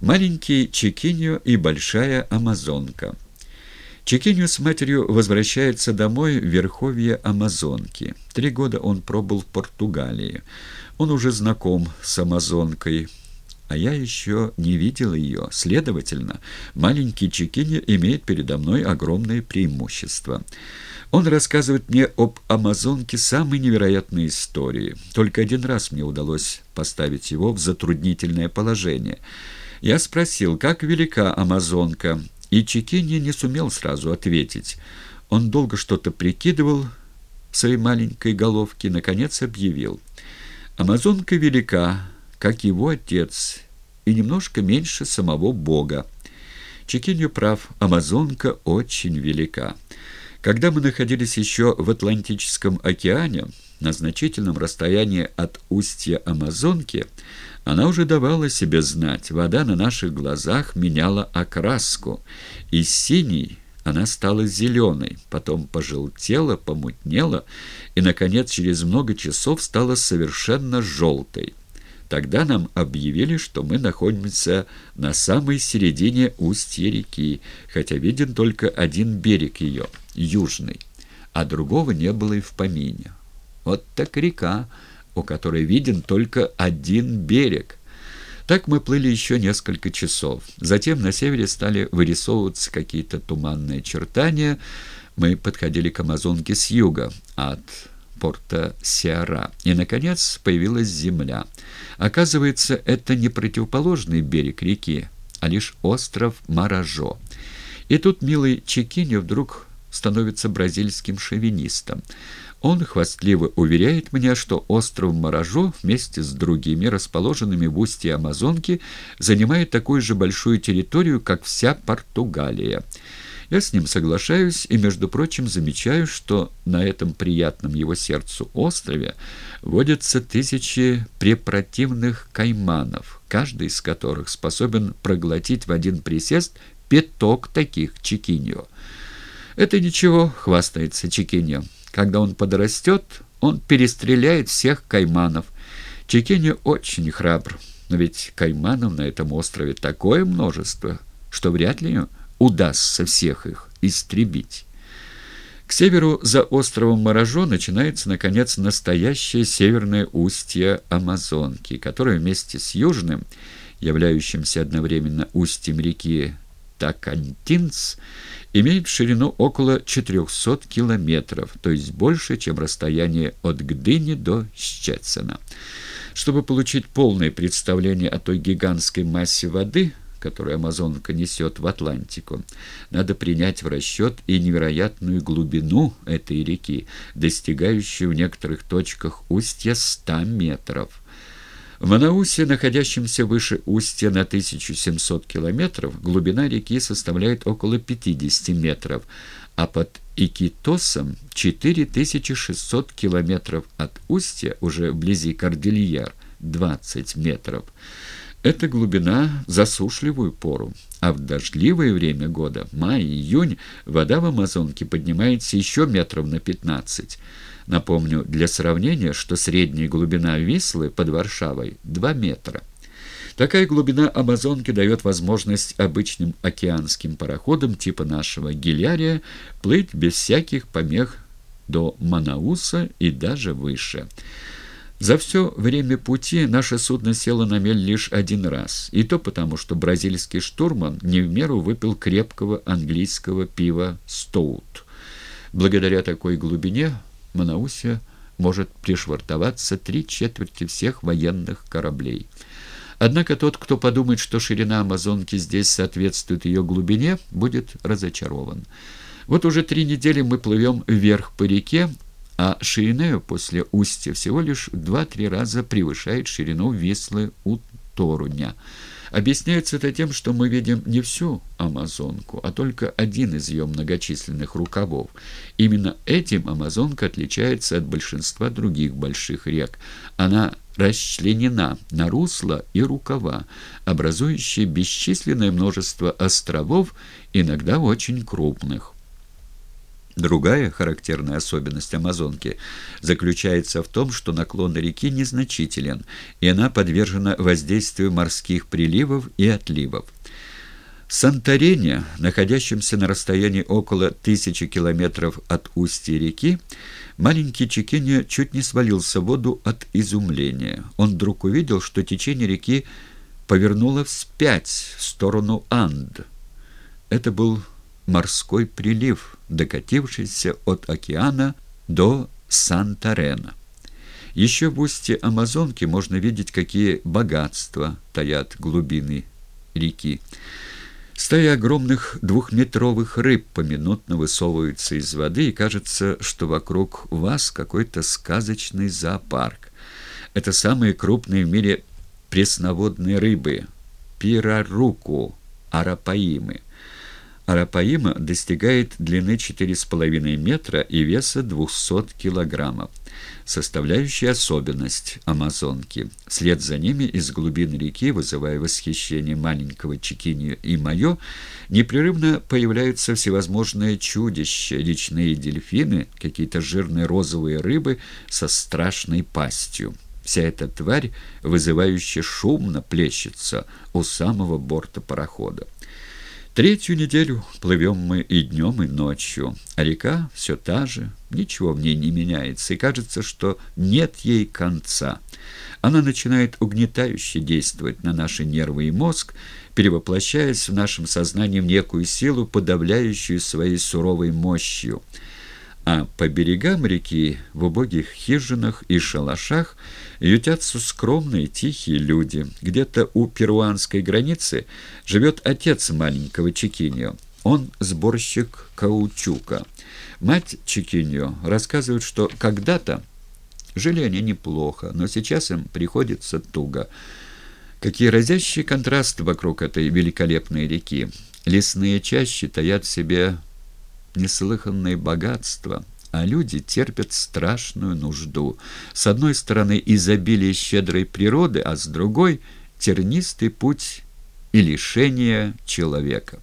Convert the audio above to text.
Маленький Чекиньо и большая Амазонка. Чекиньо с матерью возвращается домой в верховье Амазонки. Три года он пробыл в Португалии. Он уже знаком с Амазонкой, а я еще не видел ее. Следовательно, маленький Чекиньо имеет передо мной огромное преимущество. Он рассказывает мне об Амазонке самые невероятные истории. Только один раз мне удалось поставить его в затруднительное положение – я спросил, как велика Амазонка, и Чекинья не сумел сразу ответить. Он долго что-то прикидывал в своей маленькой головке наконец объявил. Амазонка велика, как его отец, и немножко меньше самого Бога. Чекинью прав, Амазонка очень велика. Когда мы находились еще в Атлантическом океане, на значительном расстоянии от устья Амазонки, она уже давала себе знать. Вода на наших глазах меняла окраску. Из синей она стала зеленой, потом пожелтела, помутнела и, наконец, через много часов стала совершенно желтой. Тогда нам объявили, что мы находимся на самой середине устья реки, хотя виден только один берег ее, южный, а другого не было и в помине. Вот так река, у которой виден только один берег. Так мы плыли еще несколько часов. Затем на севере стали вырисовываться какие-то туманные очертания. Мы подходили к Амазонке с юга, от порта Сиара. И, наконец, появилась земля. Оказывается, это не противоположный берег реки, а лишь остров Маражо. И тут милый Чекини вдруг становится бразильским шовинистом. Он хвастливо уверяет меня, что остров Маражо вместе с другими, расположенными в устье Амазонки, занимает такую же большую территорию, как вся Португалия. Я с ним соглашаюсь и, между прочим, замечаю, что на этом приятном его сердцу острове водятся тысячи препротивных кайманов, каждый из которых способен проглотить в один присест пяток таких чекиньо. «Это ничего», — хвастается чекиньо. Когда он подрастет, он перестреляет всех кайманов. Чекини очень храбр, но ведь кайманов на этом острове такое множество, что вряд ли удастся всех их истребить. К северу за островом Маражо начинается, наконец, настоящее северное устье Амазонки, которое вместе с южным, являющимся одновременно устьем реки Такантинс, имеет ширину около 400 километров, то есть больше, чем расстояние от Гдыни до Щецина. Чтобы получить полное представление о той гигантской массе воды, которую Амазонка несет в Атлантику, надо принять в расчет и невероятную глубину этой реки, достигающую в некоторых точках устья 100 метров. В Манаусе, находящемся выше устья на 1700 километров, глубина реки составляет около 50 метров, а под Икитосом 4600 километров от устья, уже вблизи Кордильяр, 20 метров. Это глубина засушливую пору, а в дождливое время года, май-июнь, вода в Амазонке поднимается еще метров на 15 Напомню для сравнения, что средняя глубина Вислы под Варшавой – 2 метра. Такая глубина Амазонки дает возможность обычным океанским пароходам типа нашего «Гилярия» плыть без всяких помех до Манауса и даже выше. За все время пути наше судно село на мель лишь один раз, и то потому, что бразильский штурман не в меру выпил крепкого английского пива «Стоут». Благодаря такой глубине Манаусе может пришвартоваться три четверти всех военных кораблей. Однако тот, кто подумает, что ширина Амазонки здесь соответствует ее глубине, будет разочарован. Вот уже три недели мы плывем вверх по реке, а ширина после устья всего лишь в два-три раза превышает ширину Вислы у Торуня. Объясняется это тем, что мы видим не всю Амазонку, а только один из ее многочисленных рукавов. Именно этим Амазонка отличается от большинства других больших рек. Она расчленена на русла и рукава, образующие бесчисленное множество островов, иногда очень крупных. Другая характерная особенность Амазонки заключается в том, что наклон реки незначителен, и она подвержена воздействию морских приливов и отливов. В Санторине, находящемся на расстоянии около тысячи километров от устья реки, маленький Чекиньо чуть не свалился в воду от изумления. Он вдруг увидел, что течение реки повернуло вспять, в сторону Анд. Это был морской прилив, докатившийся от океана до Сан-Тарена. Еще в устье Амазонки можно видеть, какие богатства таят глубины реки. Стаи огромных двухметровых рыб поминутно высовываются из воды, и кажется, что вокруг вас какой-то сказочный зоопарк. Это самые крупные в мире пресноводные рыбы – пираруку, арапаимы – Арапаима достигает длины 4,5 метра и веса 200 килограммов. Составляющая особенность Амазонки. Вслед за ними из глубин реки, вызывая восхищение маленького Чикинью и Майо, непрерывно появляются всевозможные чудища, речные дельфины, какие-то жирные розовые рыбы со страшной пастью. Вся эта тварь, вызывающе шумно, плещется у самого борта парохода. Третью неделю плывем мы и днем, и ночью, а река все та же, ничего в ней не меняется, и кажется, что нет ей конца. Она начинает угнетающе действовать на наши нервы и мозг, перевоплощаясь в нашем сознании в некую силу, подавляющую своей суровой мощью – а по берегам реки в убогих хижинах и шалашах ютятся скромные тихие люди. Где-то у перуанской границы живет отец маленького Чикиньо. Он сборщик каучука. Мать Чикиньо рассказывает, что когда-то жили они неплохо, но сейчас им приходится туго. Какие разящие контрасты вокруг этой великолепной реки. Лесные чащи таят в себе неслыханное богатство, а люди терпят страшную нужду. С одной стороны изобилие щедрой природы, а с другой тернистый путь и лишение человека.